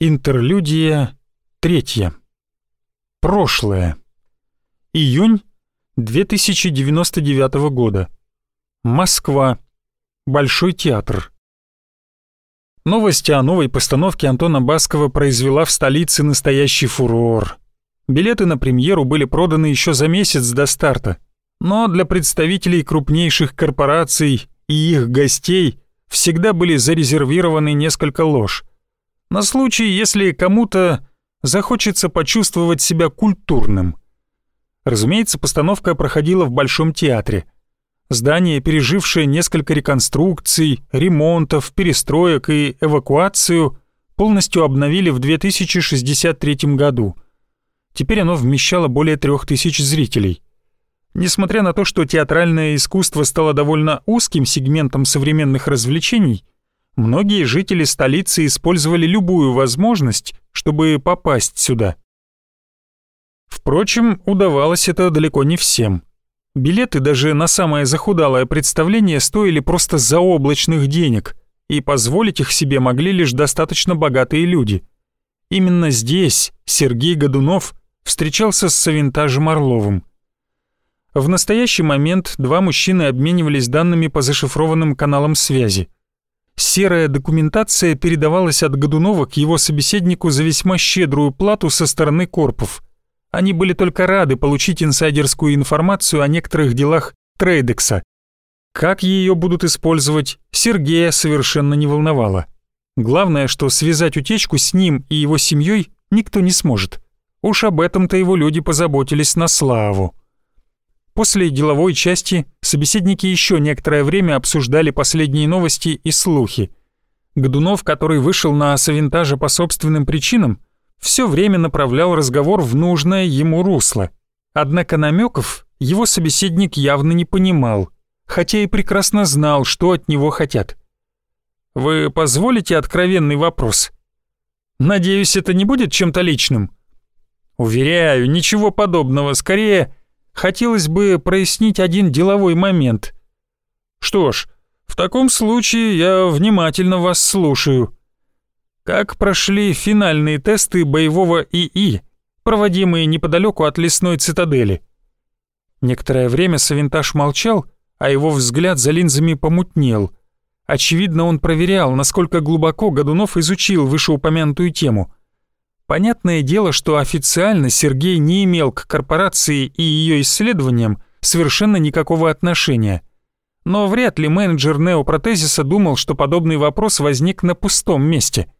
Интерлюдия третья. Прошлое. Июнь 2099 года. Москва. Большой театр. Новость о новой постановке Антона Баскова произвела в столице настоящий фурор. Билеты на премьеру были проданы еще за месяц до старта, но для представителей крупнейших корпораций и их гостей всегда были зарезервированы несколько лож. На случай, если кому-то захочется почувствовать себя культурным. Разумеется, постановка проходила в Большом театре. Здание, пережившее несколько реконструкций, ремонтов, перестроек и эвакуацию, полностью обновили в 2063 году. Теперь оно вмещало более трех тысяч зрителей. Несмотря на то, что театральное искусство стало довольно узким сегментом современных развлечений, многие жители столицы использовали любую возможность, чтобы попасть сюда. Впрочем, удавалось это далеко не всем. Билеты даже на самое захудалое представление стоили просто заоблачных денег, и позволить их себе могли лишь достаточно богатые люди. Именно здесь Сергей Годунов встречался с Савинтажем Орловым. В настоящий момент два мужчины обменивались данными по зашифрованным каналам связи. Серая документация передавалась от Годунова к его собеседнику за весьма щедрую плату со стороны корпов. Они были только рады получить инсайдерскую информацию о некоторых делах Трейдекса. Как ее будут использовать, Сергея совершенно не волновало. Главное, что связать утечку с ним и его семьей никто не сможет. Уж об этом-то его люди позаботились на славу. После деловой части собеседники еще некоторое время обсуждали последние новости и слухи. Годунов, который вышел на Савинтажа по собственным причинам, все время направлял разговор в нужное ему русло. Однако намеков его собеседник явно не понимал, хотя и прекрасно знал, что от него хотят. «Вы позволите откровенный вопрос?» «Надеюсь, это не будет чем-то личным?» «Уверяю, ничего подобного, скорее...» хотелось бы прояснить один деловой момент. Что ж, в таком случае я внимательно вас слушаю. Как прошли финальные тесты боевого ИИ, проводимые неподалеку от лесной цитадели? Некоторое время Савинтаж молчал, а его взгляд за линзами помутнел. Очевидно, он проверял, насколько глубоко Годунов изучил вышеупомянутую тему — Понятное дело, что официально Сергей не имел к корпорации и ее исследованиям совершенно никакого отношения. Но вряд ли менеджер неопротезиса думал, что подобный вопрос возник на пустом месте.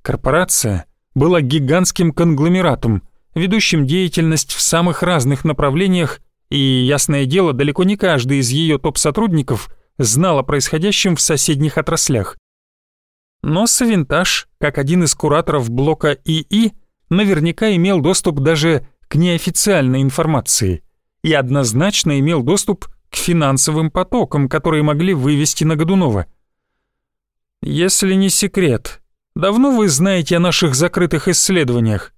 Корпорация была гигантским конгломератом, ведущим деятельность в самых разных направлениях, и, ясное дело, далеко не каждый из ее топ-сотрудников знал о происходящем в соседних отраслях. Но Савинтаж, как один из кураторов блока ИИ, наверняка имел доступ даже к неофициальной информации и однозначно имел доступ к финансовым потокам, которые могли вывести на Годунова. «Если не секрет, давно вы знаете о наших закрытых исследованиях?»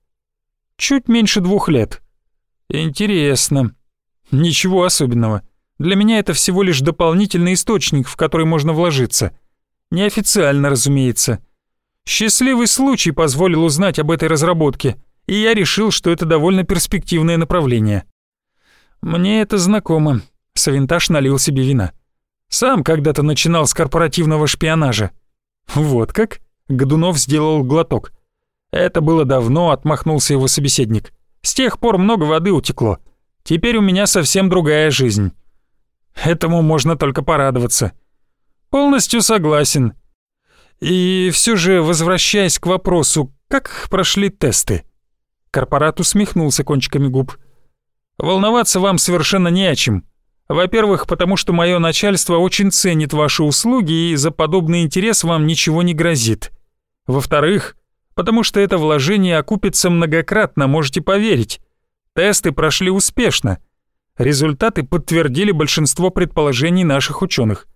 «Чуть меньше двух лет». «Интересно. Ничего особенного. Для меня это всего лишь дополнительный источник, в который можно вложиться». Неофициально, разумеется. Счастливый случай позволил узнать об этой разработке, и я решил, что это довольно перспективное направление. Мне это знакомо. Савинтаж налил себе вина. Сам когда-то начинал с корпоративного шпионажа. Вот как? Годунов сделал глоток. Это было давно, отмахнулся его собеседник. С тех пор много воды утекло. Теперь у меня совсем другая жизнь. Этому можно только порадоваться. Полностью согласен. И все же, возвращаясь к вопросу, как прошли тесты? Корпорат усмехнулся кончиками губ. Волноваться вам совершенно не о чем. Во-первых, потому что мое начальство очень ценит ваши услуги и за подобный интерес вам ничего не грозит. Во-вторых, потому что это вложение окупится многократно, можете поверить. Тесты прошли успешно. Результаты подтвердили большинство предположений наших ученых.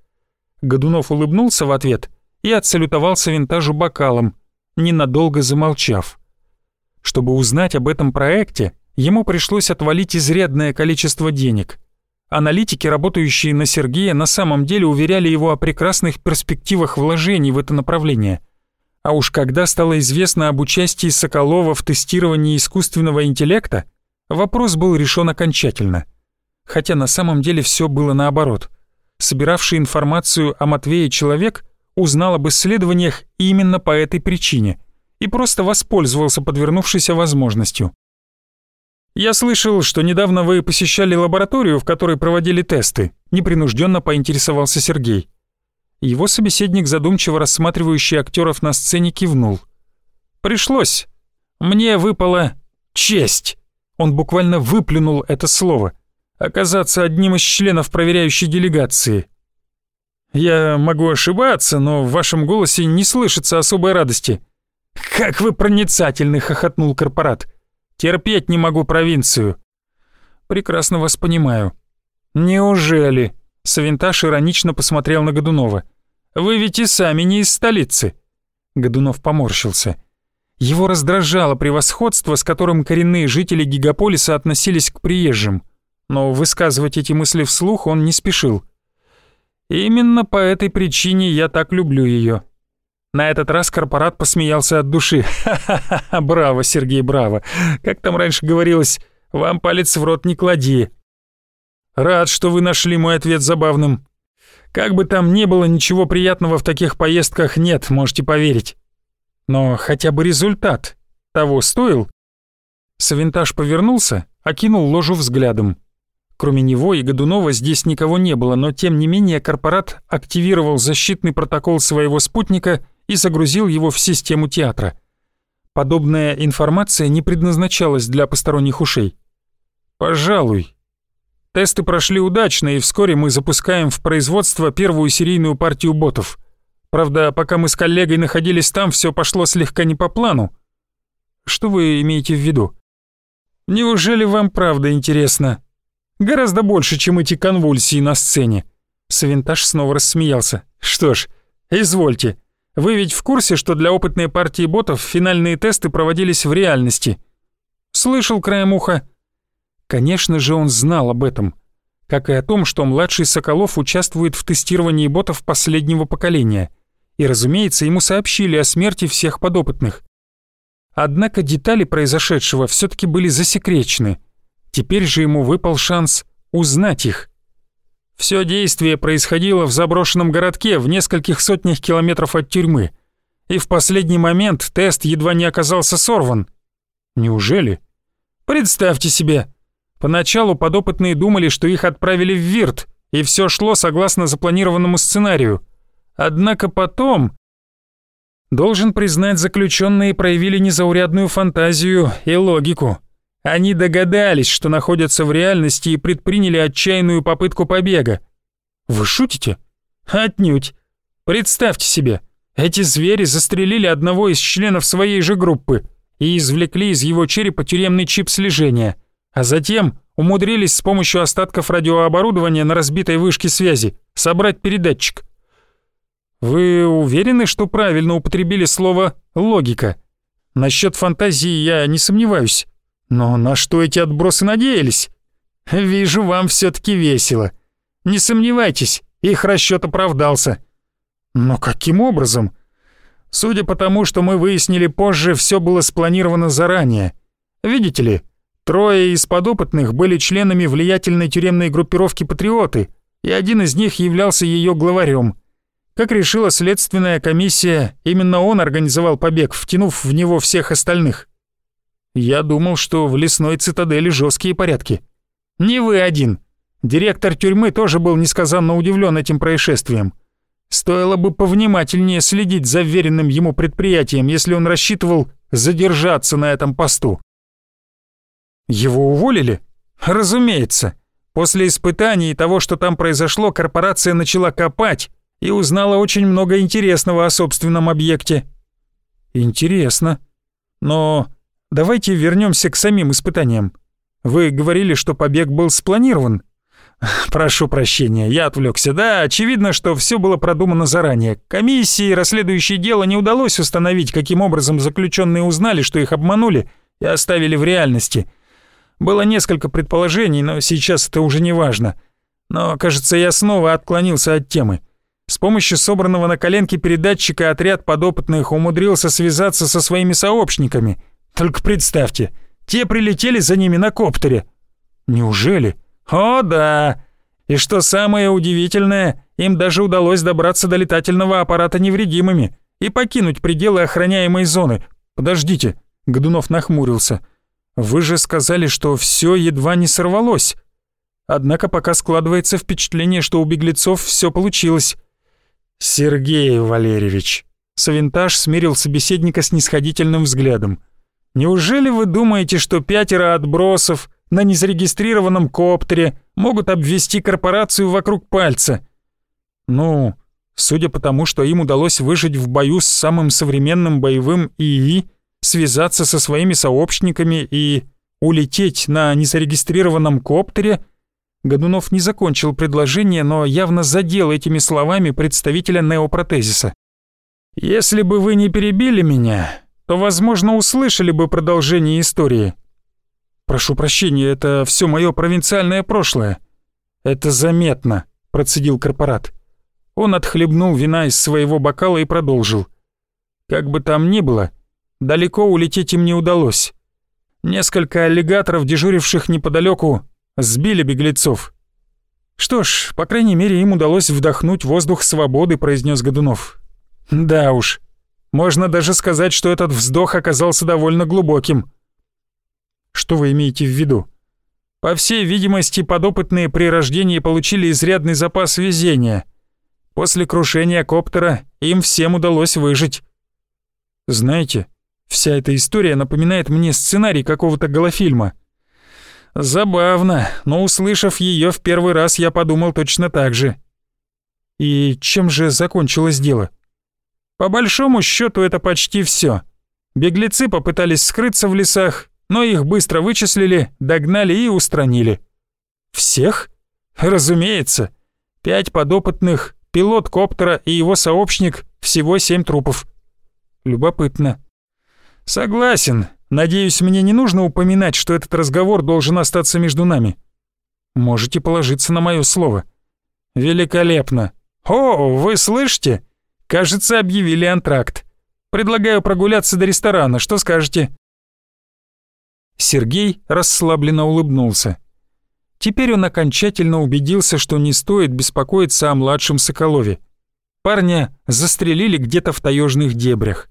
Годунов улыбнулся в ответ и отсалютовался винтажу бокалом, ненадолго замолчав. Чтобы узнать об этом проекте, ему пришлось отвалить изрядное количество денег. Аналитики, работающие на Сергея, на самом деле уверяли его о прекрасных перспективах вложений в это направление. А уж когда стало известно об участии Соколова в тестировании искусственного интеллекта, вопрос был решен окончательно. Хотя на самом деле все было наоборот. Собиравший информацию о Матвее человек узнал об исследованиях именно по этой причине и просто воспользовался подвернувшейся возможностью. «Я слышал, что недавно вы посещали лабораторию, в которой проводили тесты», непринужденно поинтересовался Сергей. Его собеседник, задумчиво рассматривающий актеров на сцене, кивнул. «Пришлось. Мне выпала честь». Он буквально выплюнул это слово. «Оказаться одним из членов проверяющей делегации». «Я могу ошибаться, но в вашем голосе не слышится особой радости». «Как вы проницательны!» — хохотнул корпорат. Терпеть не могу провинцию». «Прекрасно вас понимаю». «Неужели?» — Савинташ иронично посмотрел на Годунова. «Вы ведь и сами не из столицы». Годунов поморщился. Его раздражало превосходство, с которым коренные жители гигаполиса относились к приезжим. Но высказывать эти мысли вслух он не спешил. «Именно по этой причине я так люблю ее. На этот раз корпорат посмеялся от души. «Ха-ха-ха, браво, Сергей, браво. Как там раньше говорилось, вам палец в рот не клади». «Рад, что вы нашли мой ответ забавным. Как бы там ни было, ничего приятного в таких поездках нет, можете поверить. Но хотя бы результат того стоил?» Савинтаж повернулся, окинул ложу взглядом. Кроме него и Годунова здесь никого не было, но тем не менее корпорат активировал защитный протокол своего спутника и загрузил его в систему театра. Подобная информация не предназначалась для посторонних ушей. «Пожалуй. Тесты прошли удачно, и вскоре мы запускаем в производство первую серийную партию ботов. Правда, пока мы с коллегой находились там, все пошло слегка не по плану. Что вы имеете в виду? Неужели вам правда интересно? Гораздо больше, чем эти конвульсии на сцене». Савинтаж снова рассмеялся. «Что ж, извольте. Вы ведь в курсе, что для опытной партии ботов финальные тесты проводились в реальности? Слышал краем уха? Конечно же, он знал об этом. Как и о том, что младший Соколов участвует в тестировании ботов последнего поколения. И, разумеется, ему сообщили о смерти всех подопытных. Однако детали произошедшего все таки были засекречены. Теперь же ему выпал шанс узнать их. Все действие происходило в заброшенном городке в нескольких сотнях километров от тюрьмы. И в последний момент тест едва не оказался сорван. Неужели? Представьте себе. Поначалу подопытные думали, что их отправили в Вирт, и все шло согласно запланированному сценарию. Однако потом... Должен признать, заключенные проявили незаурядную фантазию и логику. Они догадались, что находятся в реальности и предприняли отчаянную попытку побега. Вы шутите? Отнюдь. Представьте себе, эти звери застрелили одного из членов своей же группы и извлекли из его черепа тюремный чип слежения, а затем умудрились с помощью остатков радиооборудования на разбитой вышке связи собрать передатчик. Вы уверены, что правильно употребили слово «логика»? Насчет фантазии я не сомневаюсь. Но на что эти отбросы надеялись? Вижу, вам все таки весело. Не сомневайтесь, их расчет оправдался. Но каким образом? Судя по тому, что мы выяснили позже, все было спланировано заранее. Видите ли, трое из подопытных были членами влиятельной тюремной группировки «Патриоты», и один из них являлся ее главарем. Как решила следственная комиссия, именно он организовал побег, втянув в него всех остальных. Я думал, что в лесной цитадели жесткие порядки. Не вы один. Директор тюрьмы тоже был несказанно удивлен этим происшествием. Стоило бы повнимательнее следить за веренным ему предприятием, если он рассчитывал задержаться на этом посту. Его уволили? Разумеется. После испытаний и того, что там произошло, корпорация начала копать и узнала очень много интересного о собственном объекте. Интересно. Но Давайте вернемся к самим испытаниям. Вы говорили, что побег был спланирован. Прошу прощения, я отвлекся. Да, очевидно, что все было продумано заранее. Комиссии, расследующей дело, не удалось установить, каким образом заключенные узнали, что их обманули и оставили в реальности. Было несколько предположений, но сейчас это уже не важно. Но, кажется, я снова отклонился от темы. С помощью собранного на коленке передатчика отряд подопытных умудрился связаться со своими сообщниками. Только представьте, те прилетели за ними на коптере. Неужели? О, да! И что самое удивительное, им даже удалось добраться до летательного аппарата невредимыми и покинуть пределы охраняемой зоны. Подождите, Годунов нахмурился. Вы же сказали, что все едва не сорвалось. Однако пока складывается впечатление, что у беглецов все получилось. Сергей Валерьевич. Савинтаж смирил собеседника с нисходительным взглядом. Неужели вы думаете, что пятеро отбросов на незарегистрированном коптере могут обвести корпорацию вокруг пальца? Ну, судя по тому, что им удалось выжить в бою с самым современным боевым ИИ, связаться со своими сообщниками и улететь на незарегистрированном коптере, Годунов не закончил предложение, но явно задел этими словами представителя неопротезиса. «Если бы вы не перебили меня, то, возможно, услышали бы продолжение истории. Прошу прощения, это все мое провинциальное прошлое. Это заметно», — процедил корпорат. Он отхлебнул вина из своего бокала и продолжил. «Как бы там ни было, далеко улететь им не удалось. Несколько аллигаторов, дежуривших неподалеку, сбили беглецов. «Что ж, по крайней мере, им удалось вдохнуть воздух свободы», — произнес Годунов. «Да уж, можно даже сказать, что этот вздох оказался довольно глубоким». «Что вы имеете в виду?» «По всей видимости, подопытные при рождении получили изрядный запас везения. После крушения коптера им всем удалось выжить». «Знаете, вся эта история напоминает мне сценарий какого-то голофильма». Забавно, но услышав ее в первый раз, я подумал точно так же. И чем же закончилось дело? По большому счету это почти все. Беглецы попытались скрыться в лесах, но их быстро вычислили, догнали и устранили. Всех? Разумеется. Пять подопытных, пилот коптера и его сообщник, всего семь трупов. Любопытно. Согласен, Надеюсь, мне не нужно упоминать, что этот разговор должен остаться между нами. Можете положиться на мое слово. Великолепно. О, вы слышите? Кажется, объявили антракт. Предлагаю прогуляться до ресторана. Что скажете? Сергей расслабленно улыбнулся. Теперь он окончательно убедился, что не стоит беспокоиться о младшем Соколове. Парня застрелили где-то в таежных дебрях.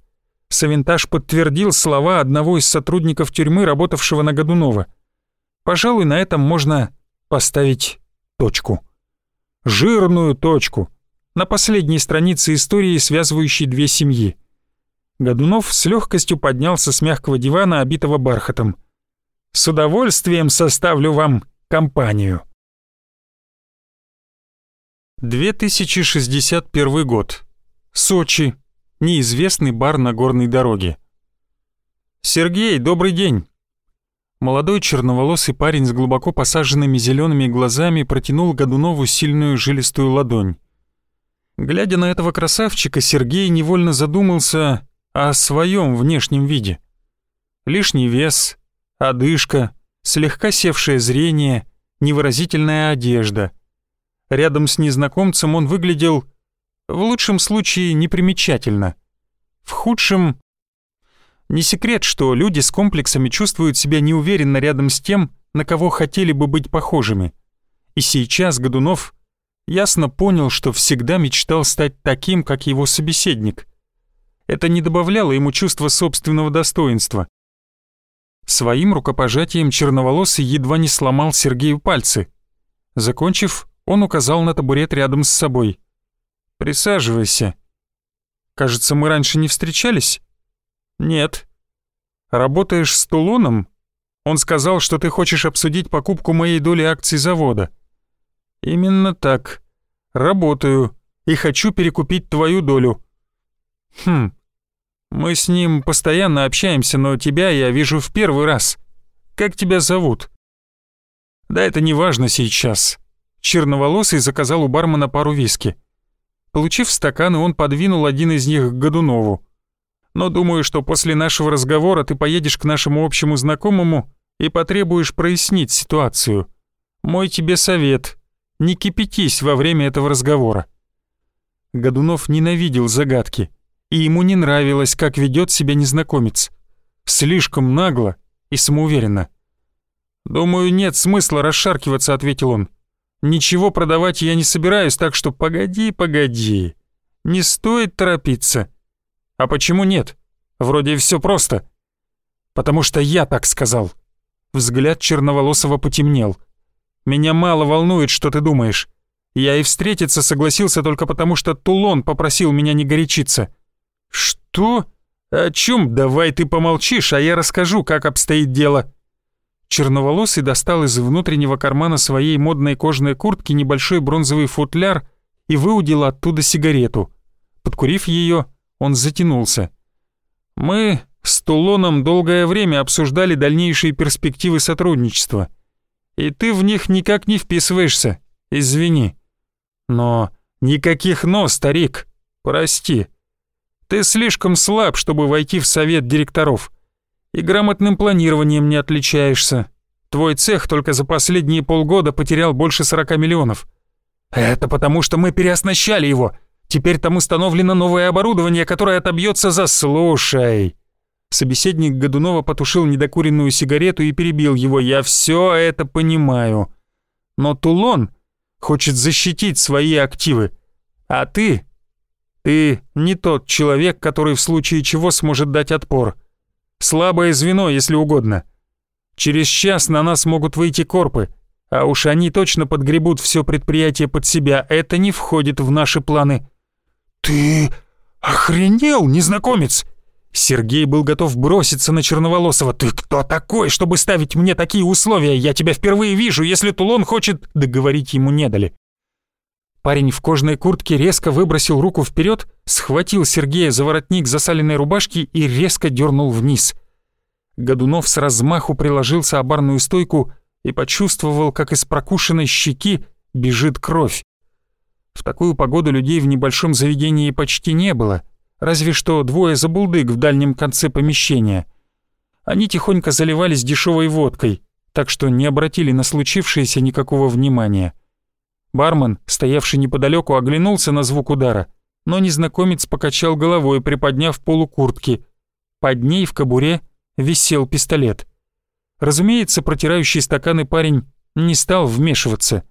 Савинтаж подтвердил слова одного из сотрудников тюрьмы, работавшего на Годунова. Пожалуй, на этом можно поставить точку. Жирную точку. На последней странице истории, связывающей две семьи. Годунов с легкостью поднялся с мягкого дивана, обитого бархатом. «С удовольствием составлю вам компанию». 2061 год. Сочи, неизвестный бар на горной дороге. «Сергей, добрый день!» Молодой черноволосый парень с глубоко посаженными зелеными глазами протянул Годунову сильную жилистую ладонь. Глядя на этого красавчика, Сергей невольно задумался о своем внешнем виде. Лишний вес, одышка, слегка севшее зрение, невыразительная одежда. Рядом с незнакомцем он выглядел в лучшем случае непримечательно. В худшем... Не секрет, что люди с комплексами чувствуют себя неуверенно рядом с тем, на кого хотели бы быть похожими. И сейчас Годунов ясно понял, что всегда мечтал стать таким, как его собеседник. Это не добавляло ему чувства собственного достоинства. Своим рукопожатием черноволосый едва не сломал Сергею пальцы. Закончив, он указал на табурет рядом с собой. Присаживайся. Кажется, мы раньше не встречались? Нет. Работаешь с Тулоном? Он сказал, что ты хочешь обсудить покупку моей доли акций завода. Именно так. Работаю и хочу перекупить твою долю. Хм. Мы с ним постоянно общаемся, но тебя я вижу в первый раз. Как тебя зовут? Да это не важно сейчас. Черноволосый заказал у бармена пару виски. Получив стаканы, он подвинул один из них к Годунову. «Но думаю, что после нашего разговора ты поедешь к нашему общему знакомому и потребуешь прояснить ситуацию. Мой тебе совет — не кипятись во время этого разговора». Годунов ненавидел загадки, и ему не нравилось, как ведет себя незнакомец. Слишком нагло и самоуверенно. «Думаю, нет смысла расшаркиваться», — ответил он. «Ничего продавать я не собираюсь, так что погоди, погоди. Не стоит торопиться». «А почему нет? Вроде все просто». «Потому что я так сказал». Взгляд Черноволосого потемнел. «Меня мало волнует, что ты думаешь. Я и встретиться согласился только потому, что Тулон попросил меня не горячиться». «Что? О чем? Давай ты помолчишь, а я расскажу, как обстоит дело». Черноволосый достал из внутреннего кармана своей модной кожаной куртки небольшой бронзовый футляр и выудил оттуда сигарету. Подкурив ее, он затянулся. «Мы с Тулоном долгое время обсуждали дальнейшие перспективы сотрудничества. И ты в них никак не вписываешься, извини. Но никаких «но», старик, прости. Ты слишком слаб, чтобы войти в совет директоров» и грамотным планированием не отличаешься. Твой цех только за последние полгода потерял больше 40 миллионов. Это потому, что мы переоснащали его. Теперь там установлено новое оборудование, которое отобьется за «слушай». Собеседник Годунова потушил недокуренную сигарету и перебил его. «Я все это понимаю. Но Тулон хочет защитить свои активы. А ты? Ты не тот человек, который в случае чего сможет дать отпор. Слабое звено, если угодно. Через час на нас могут выйти корпы, а уж они точно подгребут все предприятие под себя. Это не входит в наши планы». «Ты охренел, незнакомец!» Сергей был готов броситься на Черноволосова. «Ты кто такой, чтобы ставить мне такие условия? Я тебя впервые вижу, если Тулон хочет...» Договорить ему не дали. Парень в кожаной куртке резко выбросил руку вперед, схватил Сергея за воротник засаленной рубашки и резко дернул вниз. Годунов с размаху приложился о барную стойку и почувствовал, как из прокушенной щеки бежит кровь. В такую погоду людей в небольшом заведении почти не было, разве что двое забулдык в дальнем конце помещения. Они тихонько заливались дешевой водкой, так что не обратили на случившееся никакого внимания. Бармен, стоявший неподалеку, оглянулся на звук удара, но незнакомец покачал головой, приподняв полу куртки. Под ней в кобуре висел пистолет. Разумеется, протирающий стаканы парень не стал вмешиваться.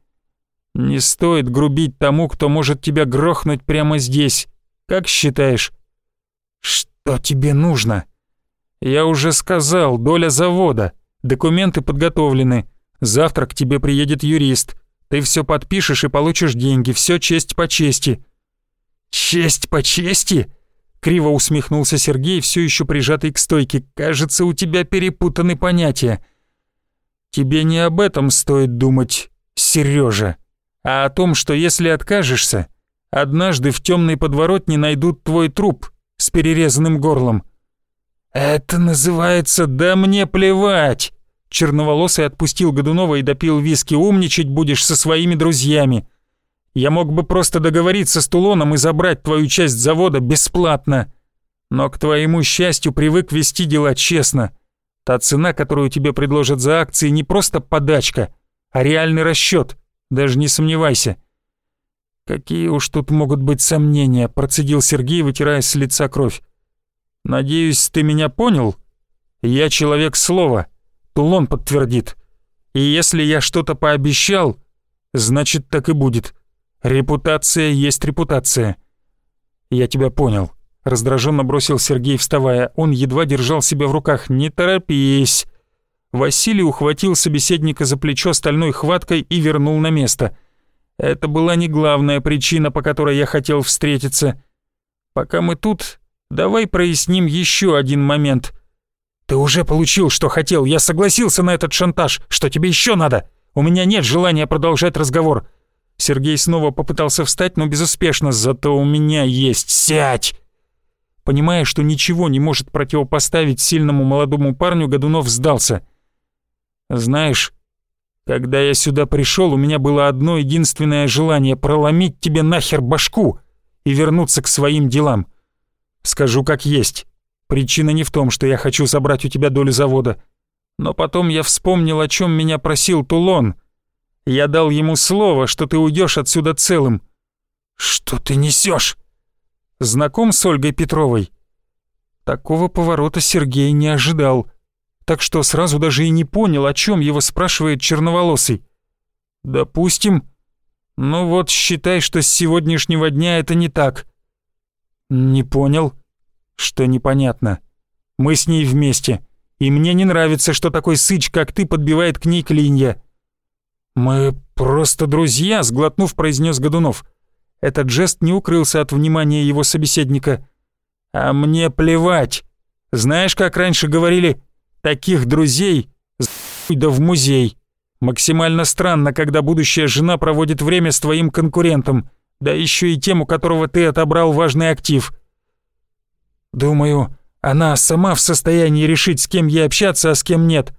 «Не стоит грубить тому, кто может тебя грохнуть прямо здесь. Как считаешь?» «Что тебе нужно?» «Я уже сказал, доля завода. Документы подготовлены. Завтра к тебе приедет юрист. Ты все подпишешь и получишь деньги, все честь по чести». «Честь по чести?» Криво усмехнулся Сергей, все еще прижатый к стойке. «Кажется, у тебя перепутаны понятия». «Тебе не об этом стоит думать, Сережа, а о том, что если откажешься, однажды в темной подворотне найдут твой труп с перерезанным горлом». «Это называется «да мне плевать». Черноволосый отпустил Годунова и допил виски. «Умничать будешь со своими друзьями. Я мог бы просто договориться с Тулоном и забрать твою часть завода бесплатно. Но к твоему счастью привык вести дела честно. Та цена, которую тебе предложат за акции, не просто подачка, а реальный расчет. Даже не сомневайся». «Какие уж тут могут быть сомнения», — процедил Сергей, вытирая с лица кровь. «Надеюсь, ты меня понял? Я человек слова». Тулон подтвердит. И если я что-то пообещал, значит так и будет. Репутация есть репутация. Я тебя понял. Раздраженно бросил Сергей, вставая. Он едва держал себя в руках. Не торопись. Василий ухватил собеседника за плечо стальной хваткой и вернул на место. Это была не главная причина, по которой я хотел встретиться. Пока мы тут, давай проясним еще один момент. «Ты уже получил, что хотел. Я согласился на этот шантаж. Что тебе еще надо? У меня нет желания продолжать разговор». Сергей снова попытался встать, но безуспешно. «Зато у меня есть. Сядь!» Понимая, что ничего не может противопоставить сильному молодому парню, Годунов сдался. «Знаешь, когда я сюда пришел, у меня было одно единственное желание — проломить тебе нахер башку и вернуться к своим делам. Скажу как есть. Причина не в том, что я хочу забрать у тебя долю завода. Но потом я вспомнил, о чем меня просил Тулон. Я дал ему слово, что ты уйдешь отсюда целым. «Что ты несешь? «Знаком с Ольгой Петровой?» Такого поворота Сергей не ожидал, так что сразу даже и не понял, о чем его спрашивает черноволосый. «Допустим. Ну вот, считай, что с сегодняшнего дня это не так». «Не понял?» «Что непонятно. Мы с ней вместе, и мне не нравится, что такой сыч, как ты, подбивает к ней клинья». «Мы просто друзья», — сглотнув, произнес Годунов. Этот жест не укрылся от внимания его собеседника. А мне плевать. Знаешь, как раньше говорили, таких друзей да в музей. Максимально странно, когда будущая жена проводит время с твоим конкурентом, да еще и тем, у которого ты отобрал важный актив. Думаю, она сама в состоянии решить, с кем ей общаться, а с кем нет.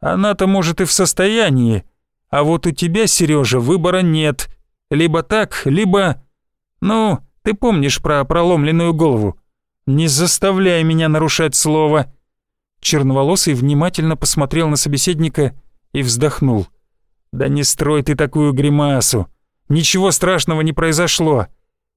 Она-то может и в состоянии, а вот у тебя, Сережа, выбора нет. Либо так, либо... Ну, ты помнишь про проломленную голову. «Не заставляй меня нарушать слово!» Черноволосый внимательно посмотрел на собеседника и вздохнул. «Да не строй ты такую гримасу! Ничего страшного не произошло!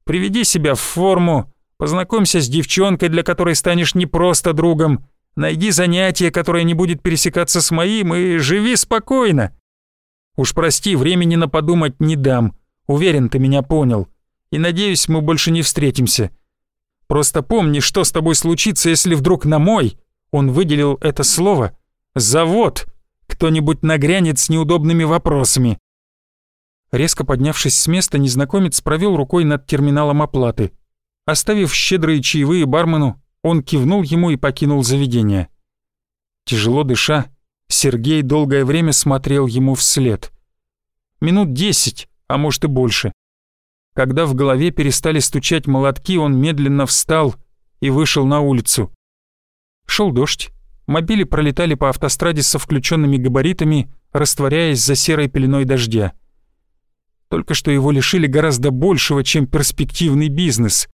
Приведи себя в форму, познакомься с девчонкой, для которой станешь не просто другом, найди занятие, которое не будет пересекаться с моим, и живи спокойно! Уж прости, времени на подумать не дам, уверен, ты меня понял, и надеюсь, мы больше не встретимся». Просто помни, что с тобой случится, если вдруг на мой, он выделил это слово, завод, кто-нибудь нагрянет с неудобными вопросами. Резко поднявшись с места, незнакомец провел рукой над терминалом оплаты. Оставив щедрые чаевые бармену, он кивнул ему и покинул заведение. Тяжело дыша, Сергей долгое время смотрел ему вслед. Минут десять, а может и больше. Когда в голове перестали стучать молотки, он медленно встал и вышел на улицу. Шел дождь. Мобили пролетали по автостраде со включенными габаритами, растворяясь за серой пеленой дождя. Только что его лишили гораздо большего, чем перспективный бизнес.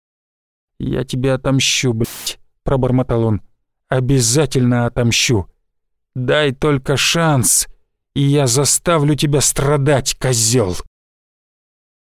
«Я тебя отомщу, блядь», — пробормотал он. «Обязательно отомщу. Дай только шанс, и я заставлю тебя страдать, козел.